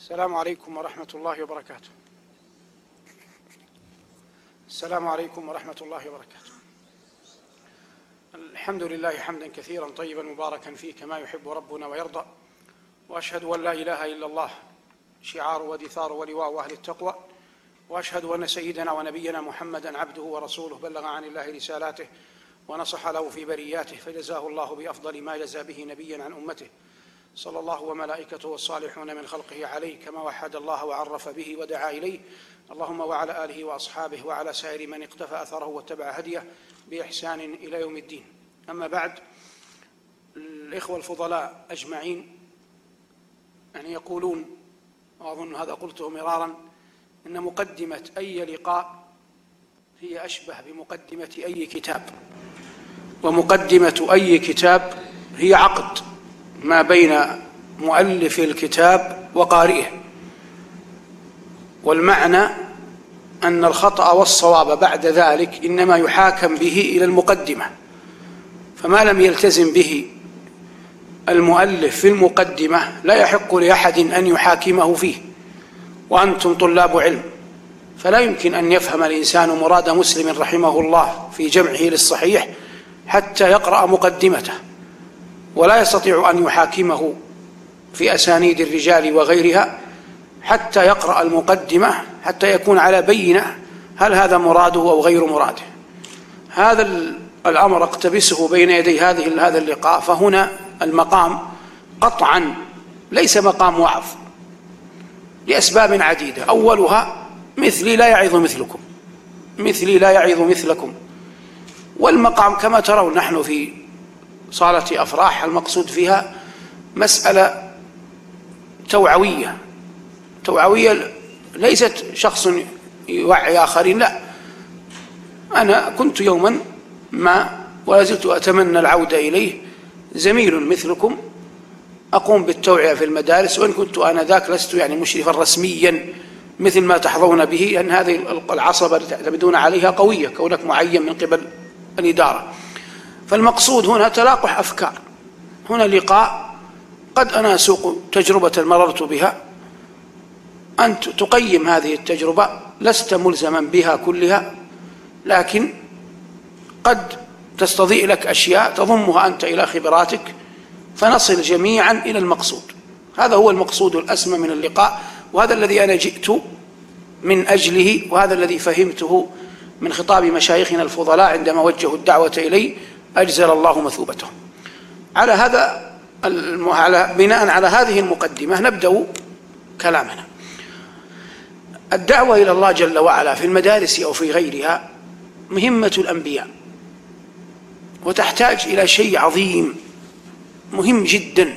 السلام عليكم ورحمة الله وبركاته. السلام عليكم ورحمة الله وبركاته. الحمد لله حمدا كثيرا طيبا مباركا فيه كما يحب ربنا ويرضى وأشهد أن لا إله إلا الله شعار ودثار ولواء أهل التقوى وأشهد أن سيدنا ونبينا محمدا عبده ورسوله بلغ عن الله رسالاته ونصح له في برياته فجزاه الله بأفضل ما جزى به نبيا عن أمته. صلى الله وملائكته والصالحون من خلقه عليه كما وحد الله وعرف به ودعا إليه. اللهم وعلى آله وأصحابه وعلى سائر من اقتفى أثره واتبع هديه بإحسان إلى يوم الدين. أما بعد الإخوة الفضلاء أجمعين يعني يقولون وأظن هذا قلته مرارا إن مقدمة أي لقاء هي أشبه بمقدمة أي كتاب ومقدمة أي كتاب هي عقد. ما بين مؤلف الكتاب وقارئه. والمعنى أن الخطأ والصواب بعد ذلك إنما يحاكم به إلى المقدمة. فما لم يلتزم به المؤلف في المقدمة لا يحق لأحد أن يحاكمه فيه. وأنتم طلاب علم. فلا يمكن أن يفهم الإنسان مراد مسلم رحمه الله في جمعه للصحيح حتى يقرأ مقدمته. ولا يستطيع أن يحاكمه في أسانيد الرجال وغيرها حتى يقرأ المقدمة حتى يكون على بينة هل هذا مراده أو غير مراده. هذا الأمر اقتبسه بين يدي هذه هذا اللقاء فهنا المقام قطعا ليس مقام وعظ لأسباب عديدة. أولها مثلي لا يعظ مثلكم مثلي لا يعظ مثلكم. والمقام كما ترون نحن في صالة أفراح المقصود فيها مسألة توعوية. توعوية ليست شخص يوعي آخرين لا. أنا كنت يوما ما ولا زلت أتمنى العودة إليه. زميل مثلكم أقوم بالتوعية في المدارس. وإن كنت آنذاك لست يعني مشرفا رسميا مثل ما تحظون به لأن هذه العصبة تعتمدون عليها قوية كونك معين من قبل الإدارة. فالمقصود هنا تلاقح أفكار. هنا لقاء قد أنا أسوق تجربة مررت بها. أنت تقيم هذه التجربة لست ملزما بها كلها لكن قد تستضيء لك أشياء تضمها أنت إلى خبراتك فنصل جميعا إلى المقصود. هذا هو المقصود الأسمى من اللقاء وهذا الذي أنا جئت من أجله وهذا الذي فهمته من خطاب مشايخنا الفضلاء عندما وجهوا الدعوة إلي. أجزل الله مثوبتهم. على هذا على بناء على هذه المقدمة نبدأ كلامنا. الدعوة إلى الله جل وعلا في المدارس أو في غيرها مهمة الأنبياء وتحتاج إلى شيء عظيم مهم جدا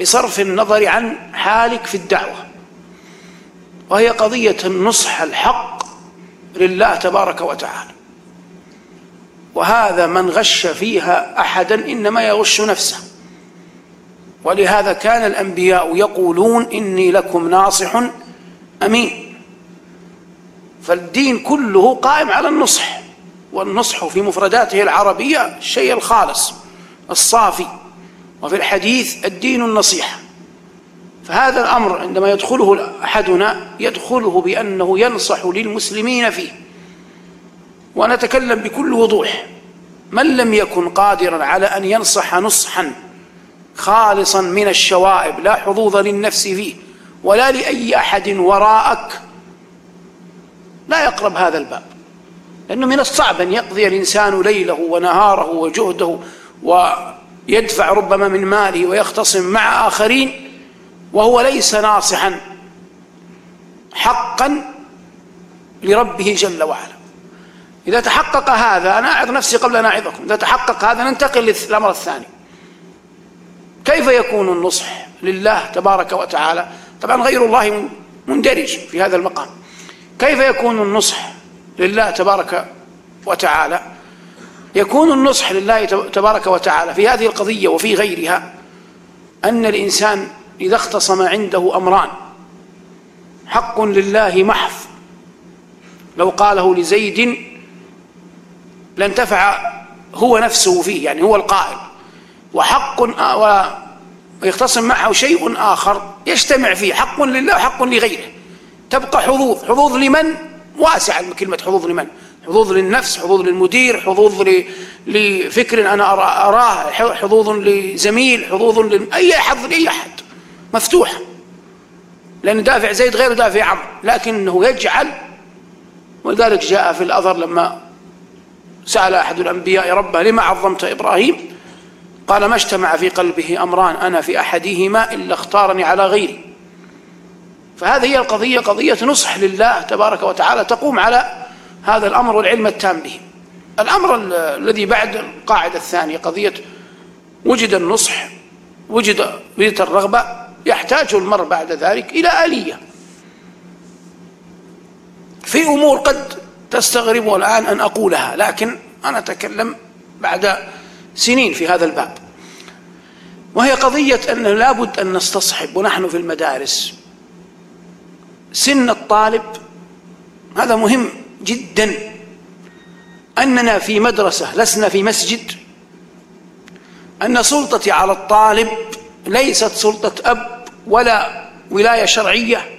بصرف النظر عن حالك في الدعوة وهي قضية النصح الحق لله تبارك وتعالى. وهذا من غش فيها أحدا إنما يغش نفسه. ولهذا كان الأنبياء يقولون إني لكم ناصح أمين. فالدين كله قائم على النصح والنصح في مفرداته العربية الشيء الخالص الصافي. وفي الحديث الدين النصيحة. فهذا الأمر عندما يدخله أحدنا يدخله بأنه ينصح للمسلمين فيه. ونتكلم بكل وضوح. من لم يكن قادرا على أن ينصح نصحا خالصا من الشوائب لا حظوظ للنفس فيه ولا لأي أحد وراءك لا يقرب هذا الباب. لأنه من الصعب أن يقضي الإنسان ليله ونهاره وجهده ويدفع ربما من ماله ويختصم مع آخرين وهو ليس ناصحا حقا لربه جل وعلا. إذا تحقق هذا أنا أعظ نفسي قبل أن أعظكم. إذا تحقق هذا ننتقل للأمر الثاني. كيف يكون النصح لله تبارك وتعالى؟ طبعا غير الله مندرج في هذا المقام. كيف يكون النصح لله تبارك وتعالى؟ يكون النصح لله تبارك وتعالى في هذه القضية وفي غيرها أن الإنسان إذا اختصم عنده أمران. حق لله محض. لو قاله لزيد لانتفع هو نفسه فيه يعني هو القائل. وحق ويختصم معه شيء آخر يجتمع فيه حق لله وحق لغيره. تبقى حظوظ حظوظ لمن؟ واسعة كلمة حظوظ لمن؟ حظوظ للنفس حظوظ للمدير حظوظ لفكر أنا أراه حظوظ لزميل حظوظ لأي حظ لأي أحد. مفتوحة لأن دافع زيد غير دافع عمرو لكنه يجعل. ولذلك جاء في الأثر لما سأل أحد الأنبياء ربه لما عظمت إبراهيم؟ قال ما اجتمع في قلبه أمران أنا في أحدهما إلا اختارني على غيري. فهذه هي القضية قضية نصح لله تبارك وتعالى تقوم على هذا الأمر والعلم التام به. الأمر الذي بعد القاعدة الثانية قضية وجد النصح وجد وجدت الرغبة يحتاج المرء بعد ذلك إلى آلية. في أمور قد تستغرب الآن أن أقولها لكن أنا أتكلم بعد سنين في هذا الباب. وهي قضية أنه لابد أن نستصحب ونحن في المدارس سن الطالب. هذا مهم جدا. أننا في مدرسة لسنا في مسجد. أن سلطتي على الطالب ليست سلطة أب ولا ولاية شرعية.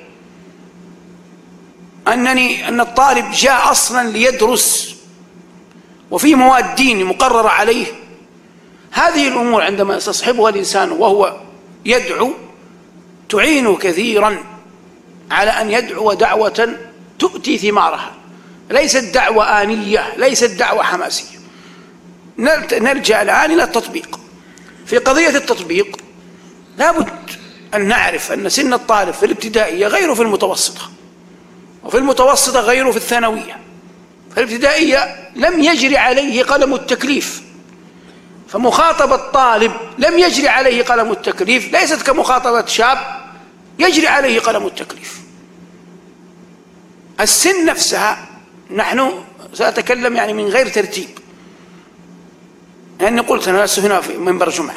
أنني أن الطالب جاء أصلا ليدرس وفي مواد دين مقررة عليه. هذه الأمور عندما يستصحبها الإنسان وهو يدعو تعينه كثيرا على أن يدعو دعوة تؤتي ثمارها. ليست دعوة آنية ليست دعوة حماسية. نرجع الآن إلى التطبيق. في قضية التطبيق لابد أن نعرف أن سن الطالب في الابتدائية غير في المتوسطة. وفي المتوسطة غيره في الثانوية. في الابتدائية لم يجري عليه قلم التكليف. فمخاطبة طالب لم يجري عليه قلم التكليف ليست كمخاطبة شاب يجري عليه قلم التكليف. السن نفسها نحن سأتكلم يعني من غير ترتيب. لأني قلت أنا لست هنا في منبر جمعة.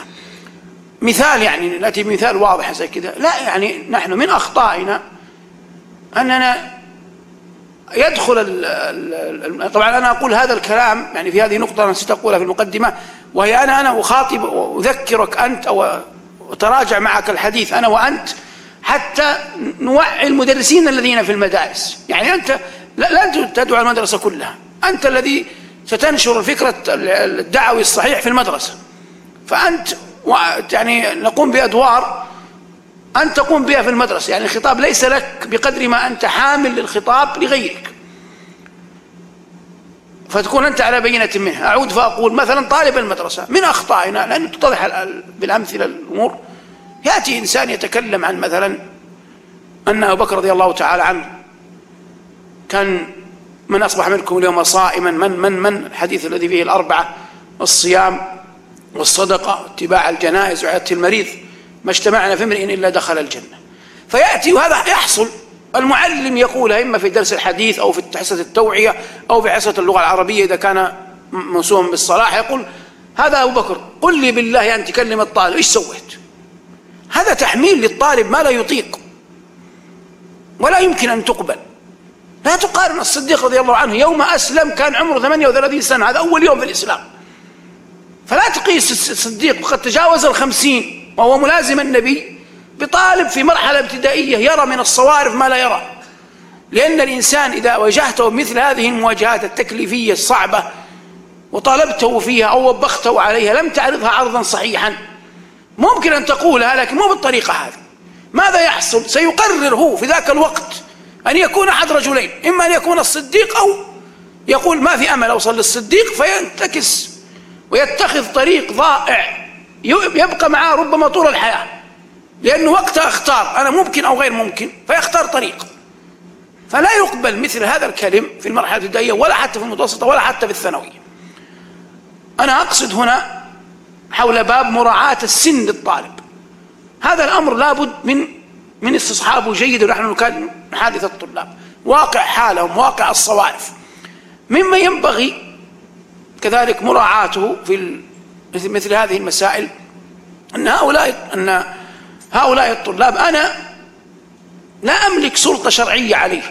مثال يعني نأتي بمثال واضح زي كذا لا يعني نحن من أخطائنا أننا يدخل ال طبعا أنا أقول هذا الكلام يعني في هذه نقطة أنا ستقولها في المقدمة وهي أنا أنا أخاطب وأذكرك أنت أو أتراجع معك الحديث أنا وأنت حتى نوعي المدرسين الذين في المدارس. يعني أنت لا, تدعو المدرسة كلها أنت الذي ستنشر فكرة الدعوي الصحيح في المدرسة. فأنت يعني نقوم بأدوار أن تقوم بها في المدرسة. يعني الخطاب ليس لك بقدر ما أنت حامل للخطاب لغيرك. فتكون أنت على بينة منها. أعود فأقول مثلا طالب المدرسة من أخطائنا لأن تتضح بالأمثلة الأمور يأتي إنسان يتكلم عن مثلا أن أبو بكر رضي الله تعالى عنه كان من أصبح منكم اليوم صائما من من من الحديث الذي فيه الأربعة الصيام والصدقة اتباع الجنائز وعيادة المريض. ما اجتمعنا في امرئ إلا دخل الجنة. فيأتي وهذا يحصل. المعلم يقولها إما في درس الحديث أو في حصة التوعية أو في حصة اللغة العربية إذا كان موسوما بالصلاح يقول هذا أبو بكر قل لي بالله أن تكلم الطالب إيش سويت؟ هذا تحميل للطالب ما لا يطيق ولا يمكن أن تقبل. لا تقارن الصديق رضي الله عنه يوم أسلم كان عمره 38 سنة هذا أول يوم في الإسلام. فلا تقيس الصديق وقد تجاوز الخمسين. وهو ملازم النبي بطالب في مرحلة ابتدائية يرى من الصوارف ما لا يرى. لأن الإنسان إذا واجهته مثل هذه المواجهات التكليفية الصعبة وطالبته فيها أو وبخته عليها لم تعرضها عرضا صحيحا ممكن أن تقولها لكن مو بالطريقة هذه. ماذا يحصل؟ سيقرر هو في ذاك الوقت أن يكون أحد رجلين إما أن يكون الصديق أو يقول ما في أمل أوصل للصديق فينتكس ويتخذ طريق ضائع. يبقى معاه ربما طول الحياة. لأنه وقتها أختار أنا ممكن أو غير ممكن فيختار طريق. فلا يقبل مثل هذا الكلم في المرحلة الابتدائية ولا حتى في المتوسطة ولا حتى في الثانوية. أنا أقصد هنا حول باب مراعاة السن للطالب. هذا الأمر لابد من من استصحابه جيد ونحن نكلم حادث الطلاب. واقع حالهم واقع الصوارف. مما ينبغي كذلك مراعاته في مثل هذه المسائل أن هؤلاء أن هؤلاء الطلاب أنا لا أملك سلطة شرعية عليه.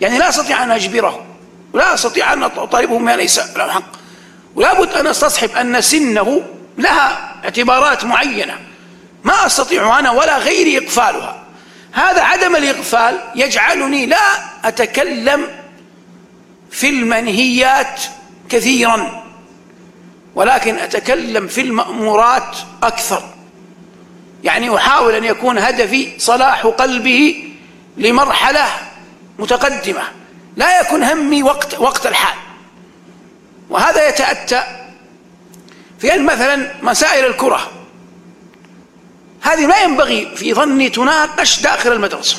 يعني لا أستطيع أن أجبره ولا أستطيع أن أطالبه ما ليس له حق ولا بد أن أستصحب أن سنه لها اعتبارات معينة. ما أستطيع أنا ولا غيري إقفالها. هذا عدم الإقفال يجعلني لا أتكلم في المنهيات كثيرا. ولكن أتكلم في المأمورات أكثر. يعني أحاول أن يكون هدفي صلاح قلبه لمرحلة متقدمة. لا يكون همي وقت وقت الحال. وهذا يتأتى في أن مثلا مسائل الكرة. هذه ما ينبغي في ظني تناقش داخل المدرسة.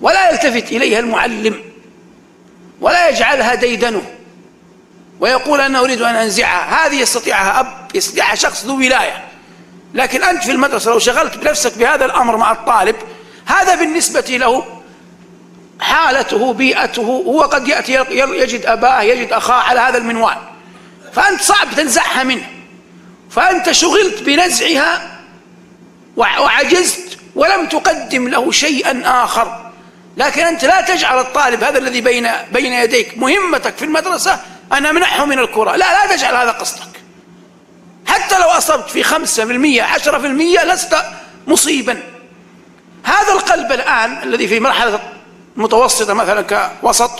ولا يلتفت إليها المعلم. ولا يجعلها ديدنه. ويقول أنا أريد أن أنزعها هذه يستطيعها أب يستطيعها شخص ذو ولاية. لكن أنت في المدرسة لو شغلت بنفسك بهذا الأمر مع الطالب هذا بالنسبة له حالته بيئته هو قد يأتي يجد أباه يجد أخاه على هذا المنوال. فأنت صعب تنزعها منه. فأنت شغلت بنزعها وعجزت ولم تقدم له شيئا آخر. لكن أنت لا تجعل الطالب هذا الذي بين بين يديك مهمتك في المدرسة أن أمنحه من الكرة. لا لا تجعل هذا قصدك. حتى لو أصبت في خمسة في المية عشرة في المية لست مصيبا. هذا القلب الآن الذي في مرحلة متوسطة مثلا كوسط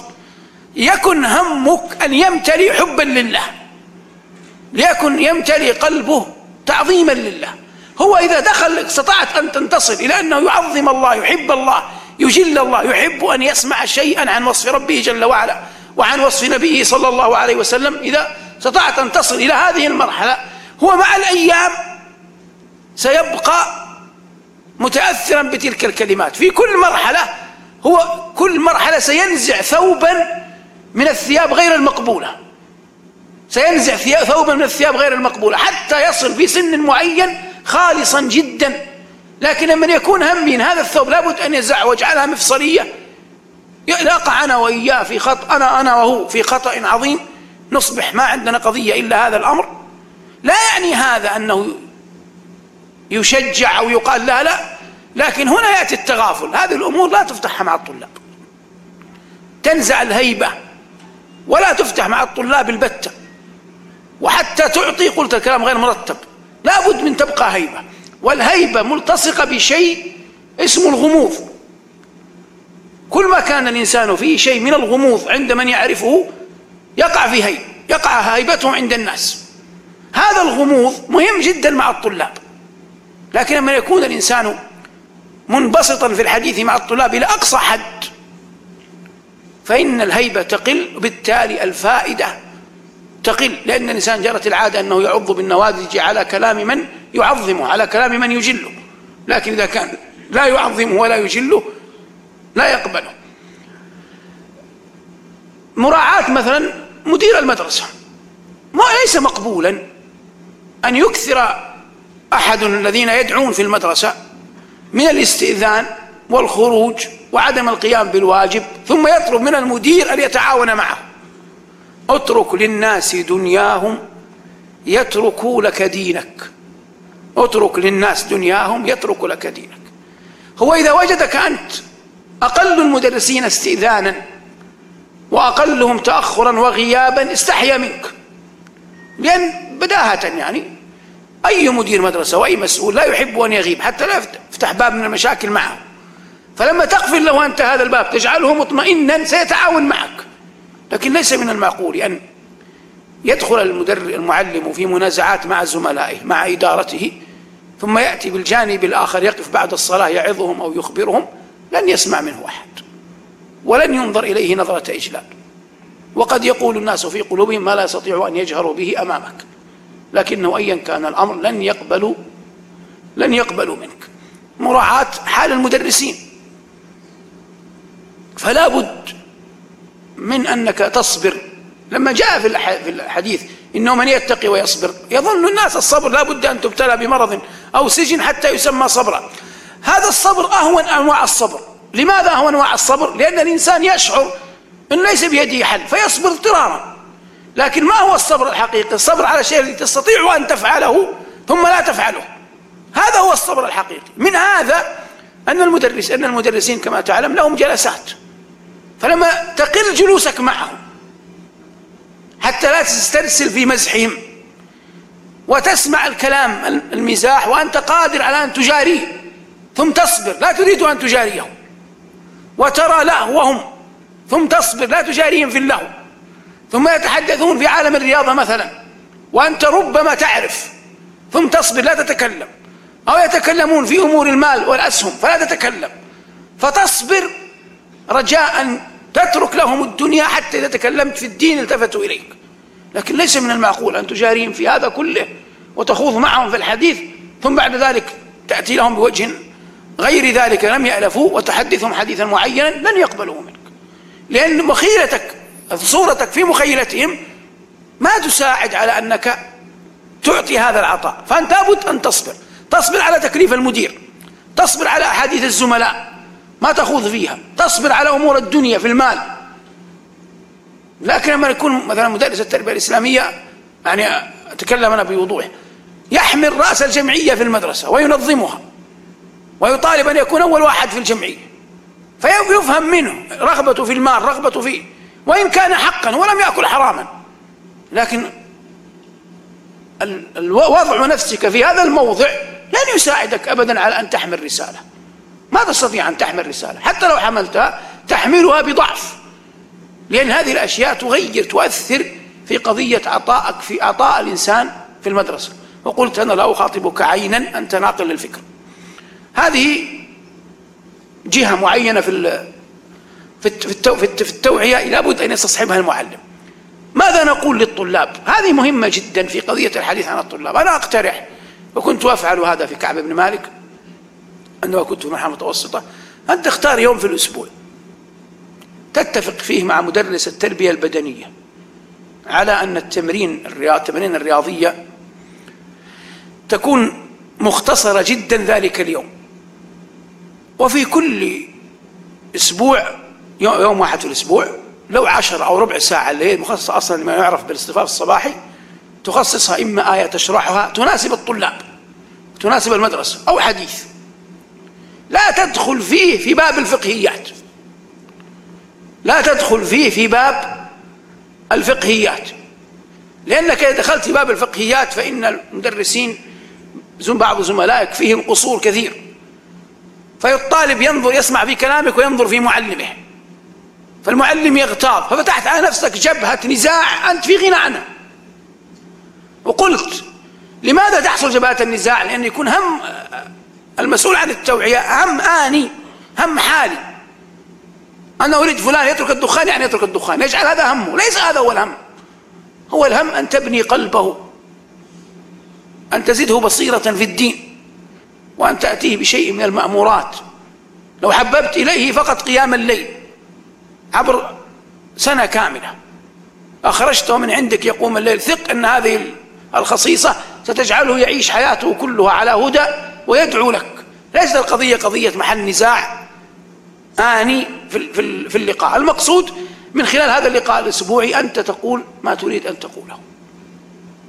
يكن همك أن يمتلي حبا لله. ليكن يمتلي قلبه تعظيما لله. هو إذا دخل استطعت أن تنتصر إلى أنه يعظم الله يحب الله يجل الله يحب أن يسمع شيئا عن وصف ربه جل وعلا. وعن وصف نبيه صلى الله عليه وسلم إذا استطعت أن تصل إلى هذه المرحلة. هو مع الأيام سيبقى متأثرا بتلك الكلمات. في كل مرحلة هو كل مرحلة سينزع ثوبا من الثياب غير المقبولة. سينزع ثوبا من الثياب غير المقبولة حتى يصل في سن معين خالصا جدا. لكن لما يكون همي هذا الثوب لابد أن يزع واجعلها مفصلية. نقع أنا وإياه في خطأ أنا أنا وهو في خطأ عظيم. نصبح ما عندنا قضية إلا هذا الأمر. لا يعني هذا أنه يشجع أو يقال لا لا. لكن هنا يأتي التغافل. هذه الأمور لا تفتحها مع الطلاب. تنزع الهيبة ولا تفتح مع الطلاب البتة. وحتى تعطي قلت الكلام غير مرتب. لابد من تبقى هيبة. والهيبة ملتصقة بشيء اسمه الغموض. كل ما كان الإنسان فيه شيء من الغموض عند من يعرفه يقع في هيبة يقع هيبته عند الناس. هذا الغموض مهم جدا مع الطلاب. لكن لما يكون الإنسان منبسطا في الحديث مع الطلاب إلى أقصى حد فإن الهيبة تقل وبالتالي الفائدة تقل. لأن الإنسان جرت العادة أنه يعض بالنوادج على كلام من يعظمه على كلام من يجله. لكن إذا كان لا يعظمه ولا يجله لا يقبله. مراعاة مثلا مدير المدرسة. ما ليس مقبولا أن يكثر أحد الذين يدعون في المدرسة من الاستئذان والخروج وعدم القيام بالواجب ثم يطلب من المدير أن يتعاون معه. اترك للناس دنياهم يتركوا لك دينك. اترك للناس دنياهم يترك لك دينك. هو إذا وجدك أنت أقل المدرسين استئذانا وأقلهم تأخرا وغيابا استحيا منك. لأن بداهة يعني أي مدير مدرسة وأي مسؤول لا يحب أن يغيب حتى لا يفتح باب من المشاكل معه. فلما تقفل له أنت هذا الباب تجعله مطمئنا سيتعاون معك. لكن ليس من المعقول أن يدخل المدر المعلم في منازعات مع زملائه مع إدارته ثم يأتي بالجانب الآخر يقف بعد الصلاة يعظهم أو يخبرهم لن يسمع منه أحد ولن ينظر إليه نظرة إجلال. وقد يقول الناس في قلوبهم ما لا يستطيع أن يجهروا به أمامك لكنه أيا كان الأمر لن يقبلوا لن يقبلوا منك. مراعاة حال المدرسين. فلا بد من أنك تصبر. لما جاء في الحديث إنه من يتقي ويصبر يظن الناس الصبر لا بد أن تبتلى بمرض أو سجن حتى يسمى صبرا. هذا الصبر أهون أنواع الصبر. لماذا أهون أنواع الصبر؟ لأن الإنسان يشعر أن ليس بيده حل فيصبر اضطرارا. لكن ما هو الصبر الحقيقي؟ الصبر على شيء تستطيع أن تفعله ثم لا تفعله. هذا هو الصبر الحقيقي. من هذا أن المدرس أن المدرسين كما تعلم لهم جلسات. فلما تقل جلوسك معهم حتى لا تسترسل في مزحهم وتسمع الكلام المزاح وأنت قادر على أن تجاريه ثم تصبر لا تريد أن تجاريه وترى لهوهم ثم تصبر لا تجاريهم في اللهو. ثم يتحدثون في عالم الرياضة مثلا وأنت ربما تعرف. ثم تصبر لا تتكلم. أو يتكلمون في أمور المال والأسهم فلا تتكلم. فتصبر رجاء تترك لهم الدنيا حتى إذا تكلمت في الدين التفتوا إليك. لكن ليس من المعقول أن تجاريهم في هذا كله وتخوض معهم في الحديث ثم بعد ذلك تأتي لهم بوجه غير ذلك لم يألفوا وتحدثهم حديثا معينا لن يقبلوه منك. لأن مخيلتك صورتك في مخيلتهم ما تساعد على أنك تعطي هذا العطاء. فأنت لابد أن تصبر. تصبر على تكليف المدير. تصبر على أحاديث الزملاء. ما تخوض فيها. تصبر على أمور الدنيا في المال. لكن لما يكون مثلا مدرس التربية الإسلامية يعني أتكلم أنا بوضوح يحمل رأس الجمعية في المدرسة وينظمها. ويطالب أن يكون أول واحد في الجمعية. فيفهم منه رغبته في المال رغبته فيه وإن كان حقا ولم يأكل حراما. لكن وضع نفسك في هذا الموضع لن يساعدك أبدا على أن تحمل رسالة. ما تستطيع أن تحمل رسالة. حتى لو حملتها تحملها بضعف. لأن هذه الأشياء تغير تؤثر في قضية عطائك في عطاء الإنسان في المدرسة. وقلت أنا لا أخاطبك عينا أنت ناقل للفكر هذه جهة معينة في في التوعية لابد أن يستصحبها المعلم. ماذا نقول للطلاب؟ هذه مهمة جدا في قضية الحديث عن الطلاب. أنا أقترح وكنت أفعل هذا في كعب بن مالك أنه كنت في مرحلة متوسطة أن تختار يوم في الأسبوع تتفق فيه مع مدرس التربية البدنية على أن التمرين التمرين الرياضية تكون مختصرة جدا ذلك اليوم. وفي كل أسبوع يوم واحد في الأسبوع لو عشر أو ربع ساعة اللي هي مخصصة أصلا لما يعرف بالاصطفاف الصباحي تخصصها إما آية تشرحها تناسب الطلاب تناسب المدرسة أو حديث. لا تدخل فيه في باب الفقهيات. لا تدخل فيه في باب الفقهيات. لأنك إذا دخلت في باب الفقهيات فإن المدرسين بعض زملائك فيهم قصور كثير. فالطالب ينظر يسمع في كلامك وينظر في معلمه. فالمعلم يغتاظ ففتحت على نفسك جبهة نزاع أنت في غنى عنها. وقلت لماذا تحصل جبهة النزاع؟ لأن يكون هم المسؤول عن التوعية هم آني هم حالي. أنا أريد فلان يترك الدخان يعني يترك الدخان. يجعل هذا همه؟ ليس هذا هو الهم. هو الهم أن تبني قلبه أن تزده بصيرة في الدين. وأن تأتيه بشيء من المأمورات. لو حببت إليه فقط قيام الليل عبر سنة كاملة. أخرجته من عندك يقوم الليل. ثق أن هذه الخصيصة ستجعله يعيش حياته كلها على هدى ويدعو لك. ليست القضية قضية محل نزاع آني في اللقاء. المقصود من خلال هذا اللقاء الأسبوعي أنت تقول ما تريد أن تقوله.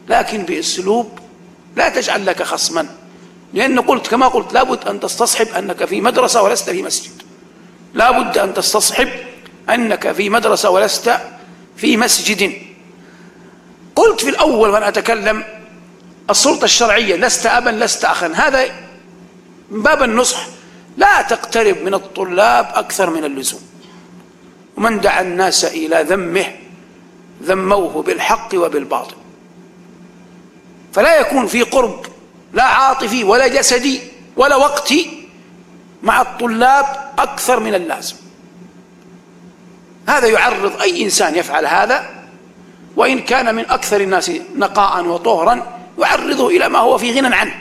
لكن بأسلوب لا تجعل لك خصما. لأن قلت كما قلت لابد أن تستصحب أنك في مدرسة ولست في مسجد. لابد أن تستصحب أنك في مدرسة ولست في مسجد. قلت في الأول وأنا أتكلم السلطة الشرعية لست أبا لست أخا. هذا من باب النصح. لا تقترب من الطلاب أكثر من اللزوم. ومن دعا الناس إلى ذمه ذموه بالحق وبالباطل. فلا يكون في قرب لا عاطفي ولا جسدي ولا وقتي مع الطلاب أكثر من اللازم. هذا يعرض أي إنسان يفعل هذا وإن كان من أكثر الناس نقاء وطهرا يعرضه إلى ما هو في غنى عنه.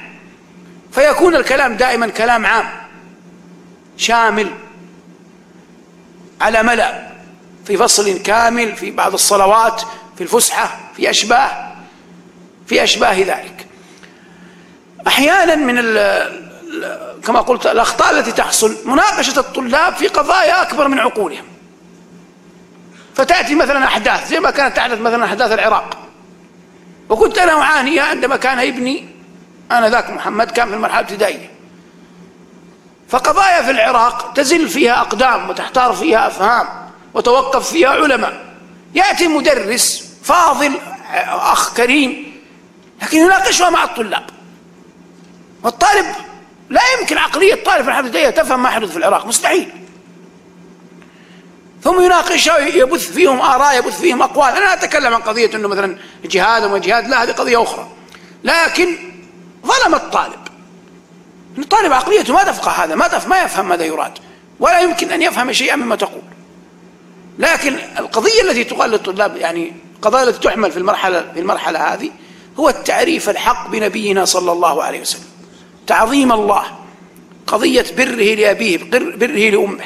فيكون الكلام دائما كلام عام شامل على ملأ في فصل كامل في بعض الصلوات في الفسحة في أشباه في أشباه ذلك. أحيانا من كما قلت الأخطاء التي تحصل مناقشة الطلاب في قضايا أكبر من عقولهم. فتأتي مثلا أحداث زي ما كانت تحدث مثلا أحداث العراق. وكنت أنا أعاني عندما كان ابني أنا ذاك محمد كان في المرحلة الابتدائية فقضايا في العراق تزل فيها أقدام وتحتار فيها أفهام وتوقف فيها علماء. يأتي مدرس فاضل أخ كريم لكن يناقشها مع الطلاب. والطالب لا يمكن عقلية طالب في الحدثية تفهم ما يحدث في العراق مستحيل. ثم يناقشها يبث فيهم آراء يبث فيهم أقوال. أنا أتكلم عن قضية أنه مثلا جهاد وما جهاد لا هذه قضية أخرى. لكن ظلم الطالب. الطالب عقليته ما تفقه هذا ما تفهم ما يفهم ماذا يراد ولا يمكن أن يفهم شيئا مما تقول. لكن القضية التي تقال للطلاب يعني القضايا التي تحمل في المرحلة في المرحلة هذه هو التعريف الحق بنبينا صلى الله عليه وسلم. تعظيم الله قضية بره لأبيه بره لأمه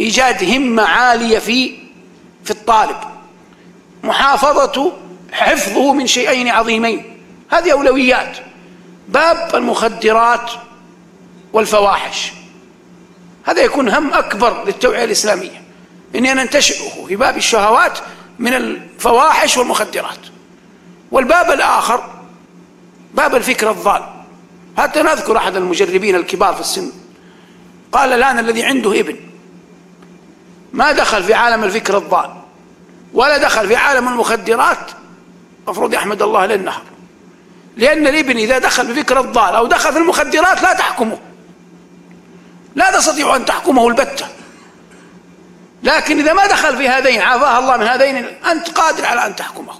إيجاد همة عالية في في الطالب محافظة حفظه من شيئين عظيمين هذه أولويات باب المخدرات والفواحش هذا يكون هم أكبر للتوعية الإسلامية إني ننتشره في باب الشهوات من الفواحش والمخدرات والباب الآخر باب الفكر الضال. حتى نذكر أحد المجربين الكبار في السن. قال الآن الذي عنده ابن ما دخل في عالم الفكر الضال ولا دخل في عالم المخدرات المفروض يحمد الله للنهر. لأن الابن إذا دخل بفكر الضال أو دخل في المخدرات لا تحكمه. لا تستطيع أن تحكمه البتة. لكن إذا ما دخل في هذين عافاه الله من هذين أنت قادر على أن تحكمه.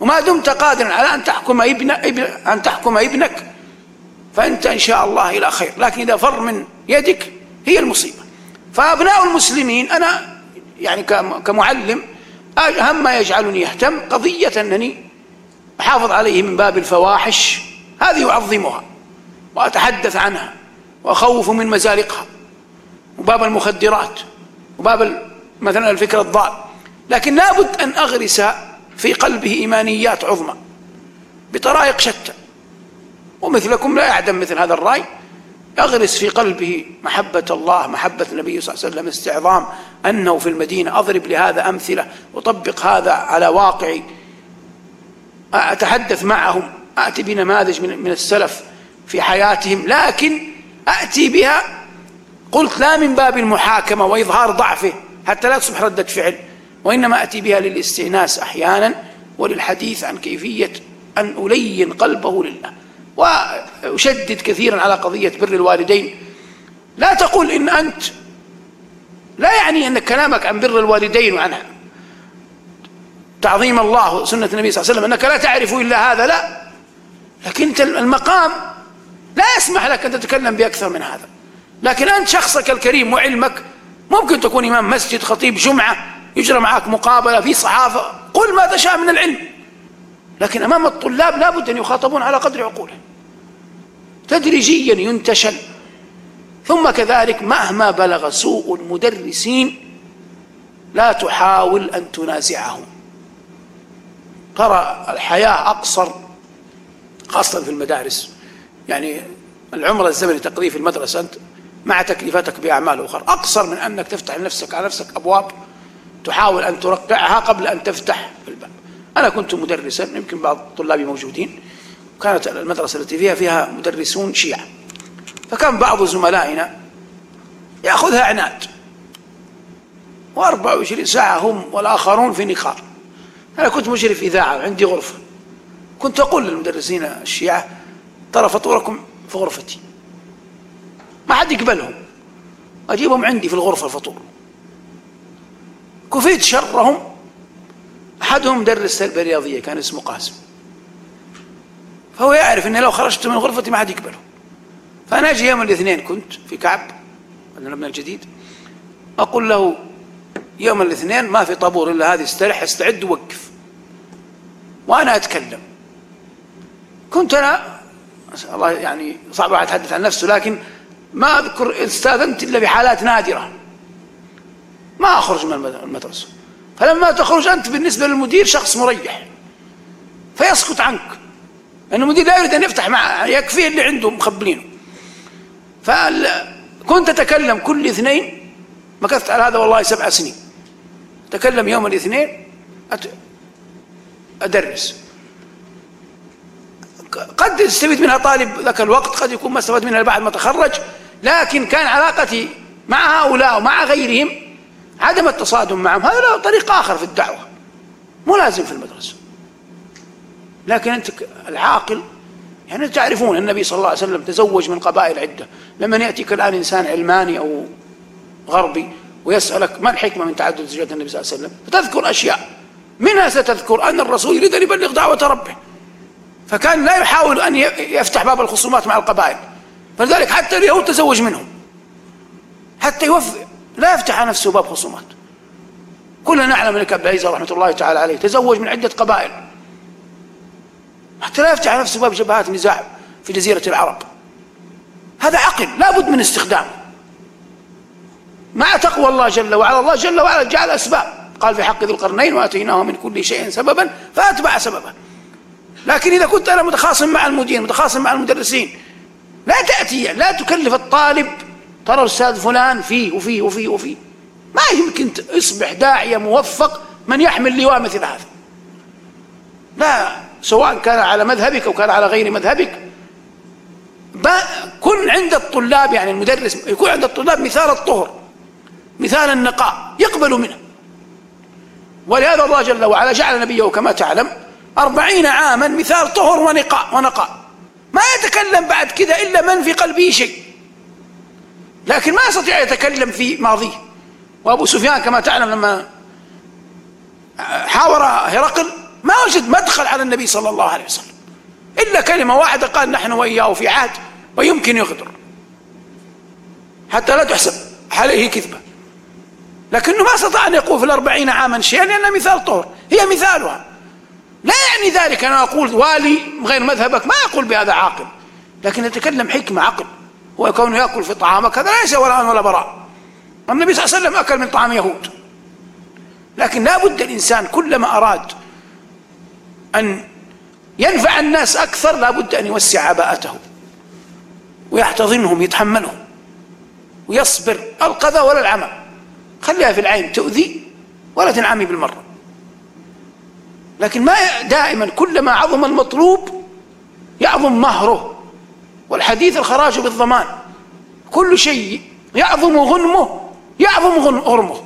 وما دمت قادرا على أن تحكم ابن, ابن أن تحكم ابنك. فأنت إن شاء الله إلى خير. لكن إذا فر من يدك هي المصيبة. فأبناء المسلمين أنا يعني كمعلم أهم ما يجعلني أهتم قضية أنني أحافظ عليه من باب الفواحش. هذه أعظمها وأتحدث عنها وأخوف من مزالقها وباب المخدرات وباب مثلا الفكر الضال. لكن لابد أن أغرس في قلبه إيمانيات عظمى بطرائق شتى. ومثلكم لا يعدم مثل هذا الرأي. أغرس في قلبه محبة الله محبة النبي صلى الله عليه وسلم استعظام أنه في المدينة. أضرب لهذا أمثلة أطبق هذا على واقعي أتحدث معهم أتي بنماذج من السلف في حياتهم لكن أتي بها قلت لا من باب المحاكمة وإظهار ضعفه حتى لا تصبح ردة فعل. وإنما أتي بها للاستئناس أحيانا وللحديث عن كيفية أن ألين قلبه لله. وأشدد كثيرا على قضية بر الوالدين. لا تقول إن أنت لا يعني أن كلامك عن بر الوالدين وعن تعظيم الله وسنة النبي صلى الله عليه وسلم أنك لا تعرف إلا هذا لا. لكن المقام لا يسمح لك أن تتكلم بأكثر من هذا. لكن أنت شخصك الكريم وعلمك ممكن تكون إمام مسجد خطيب جمعة يجرى معك مقابلة في صحافة. قل ما تشاء من العلم. لكن أمام الطلاب لابد أن يخاطبون على قدر عقولهم. تدريجيا ينتشل. ثم كذلك مهما بلغ سوء المدرسين لا تحاول أن تنازعهم. ترى الحياة أقصر خاصة في المدارس. يعني العمر الزمني تقضيه في المدرسة أنت مع تكليفتك بأعمال أخرى. أقصر من أنك تفتح لنفسك على نفسك أبواب تحاول أن ترقعها قبل أن تفتح الباب أنا كنت مدرسا يمكن بعض طلابي موجودين. كانت المدرسة التي فيها فيها مدرسون شيعة. فكان بعض زملائنا يأخذها عناد. وأربع وعشرين ساعة هم والآخرون في نقار. أنا كنت مشرف إذاعة عندي غرفة. كنت أقول للمدرسين الشيعة ترى فطوركم في غرفتي. ما حد يقبلهم. أجيبهم عندي في الغرفة الفطور. كفيت شرهم أحدهم مدرس تربية رياضية كان اسمه قاسم. فهو يعرف أني لو خرجت من غرفتي ما حد يقبله. فأنا أجي يوم الاثنين كنت في كعب من الجديد أقول له يوم الاثنين ما في طابور إلا هذه استرح استعد ووقف. وأنا أتكلم. كنت أنا الله يعني صعب يتحدث عن نفسه لكن ما أذكر استأذنت إلا بحالات نادرة. ما أخرج من المدرسة. فلما تخرج أنت بالنسبة للمدير شخص مريح فيسكت عنك لأن المدير لا يريد أن يفتح معه يكفي اللي عنده مخبلينه. فكنت أتكلم كل اثنين مكثت على هذا والله سبع سنين. تكلم يوم الاثنين أدرس. قد يستفيد منها طالب ذاك الوقت قد يكون ما استفاد منها بعد ما تخرج لكن كان علاقتي مع هؤلاء ومع غيرهم عدم التصادم معهم؟ هذا له طريق آخر في الدعوة. مو لازم في المدرسة. لكن أنت العاقل يعني تعرفون النبي صلى الله عليه وسلم تزوج من قبائل عدة. لما يأتيك الآن إنسان علماني أو غربي ويسألك ما الحكمة من تعدد زوجات النبي صلى الله عليه وسلم؟ فتذكر أشياء. منها ستذكر أن الرسول يريد أن يبلغ دعوة ربه. فكان لا يحاول أن يفتح باب الخصومات مع القبائل. فلذلك حتى اليهود تزوج منهم. حتى يوفي لا يفتح على نفسه باب خصومات. كلنا نعلم أن ابن عيسى رحمة الله تعالى عليه تزوج من عدة قبائل. حتى لا يفتح على نفسه باب جبهات نزاع في جزيرة العرب. هذا عقل لا بد من استخدامه. مع تقوى الله جل وعلا الله جل وعلا جعل أسباب. قال في حق ذي القرنين وآتيناه من كل شيء سببا فأتبع سببا. لكن إذا كنت أنا متخاصم مع المدير متخاصم مع المدرسين لا تأتي لا تكلف الطالب ترى الأستاذ فلان فيه وفيه وفيه وفيه ما يمكن يصبح داعية موفق من يحمل لواء مثل هذا. لا سواء كان على مذهبك أو كان على غير مذهبك. كن عند الطلاب يعني المدرس يكون عند الطلاب مثال الطهر مثال النقاء يقبل منه. ولهذا الله جل وعلا جعل نبيه كما تعلم أربعين عاما مثال طهر ونقاء ونقاء. ما يتكلم بعد كذا إلا من في قلبه شيء. لكن ما يستطيع يتكلم في ماضيه. وأبو سفيان كما تعلم لما حاور هرقل ما وجد مدخل على النبي صلى الله عليه وسلم. إلا كلمة واحدة قال نحن وإياه في عهد ويمكن يغدر. حتى لا تحسب عليه كذبة. لكنه ما استطاع أن يقول في الأربعين عاما شيئا لأنها مثال طهر. هي مثالها. لا يعني ذلك أنا أقول والي غير مذهبك ما يقول بهذا عاقل. لكن يتكلم حكمة عقل. هو كونه يأكل في طعامك هذا ليس ولا ولا براء. النبي صلى الله عليه وسلم أكل من طعام يهود. لكن لا بد الإنسان كلما أراد أن ينفع الناس أكثر لا بد أن يوسع عباءته ويحتضنهم يتحملهم ويصبر. القذى ولا العمى. خليها في العين تؤذي ولا تنعمي بالمرة. لكن ما دائما كلما عظم المطلوب يعظم مهره. والحديث الخراج بالضمان. كل شيء يعظم غنمه يعظم غرمه.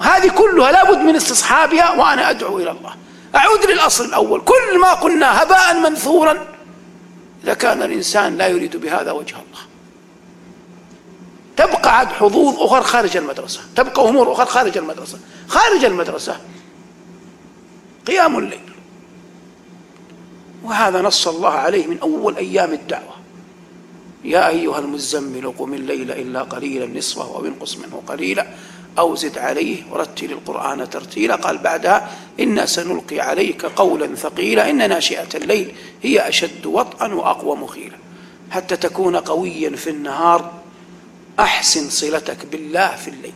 هذه كلها لابد من استصحابها وأنا أدعو إلى الله. أعود للأصل الأول. كل ما قلنا هباء منثورا إذا كان الإنسان لا يريد بهذا وجه الله. تبقى عاد حظوظ أخرى خارج المدرسة. تبقى أمور أخرى خارج المدرسة. خارج المدرسة. قيام الليل. وهذا نص الله عليه من أول أيام الدعوة. يا أيها المزمل قم الليل إلا قليلا نصفه أو منه قليلا. أو زد عليه ورتل القرآن ترتيلا. قال بعدها إنا سنلقي عليك قولا ثقيلا. إن ناشئة الليل هي أشد وطئا وأقوى مخيلا. حتى تكون قويا في النهار أحسن صلتك بالله في الليل.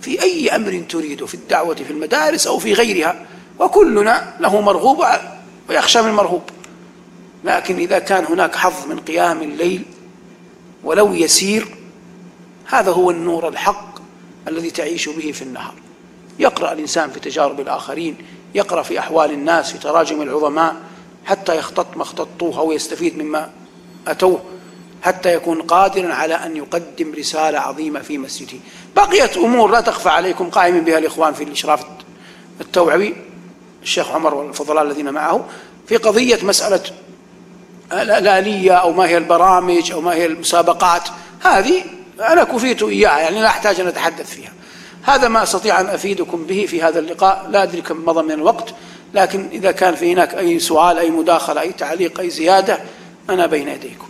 في أي أمر تريد في الدعوة في المدارس أو في غيرها وكلنا له مرغوب ويخشى من مرغوب لكن إذا كان هناك حظ من قيام الليل ولو يسير هذا هو النور الحق الذي تعيش به في النهار. يقرأ الإنسان في تجارب الآخرين يقرأ في أحوال الناس في تراجم العظماء حتى يختط ما اختطوه أو يستفيد مما أتوه حتى يكون قادرا على أن يقدم رسالة عظيمة في مسجده. بقيت أمور لا تخفى عليكم قائم بها الإخوان في الإشراف التوعوي. الشيخ عمر والفضلاء الذين معه في قضية مسألة الآلية أو ما هي البرامج أو ما هي المسابقات. هذه أنا كفيت إياها يعني لا أحتاج أن أتحدث فيها. هذا ما أستطيع أن أفيدكم به في هذا اللقاء. لا أدري كم مضى من الوقت لكن إذا كان في هناك أي سؤال أي مداخلة أي تعليق أي زيادة أنا بين يديكم.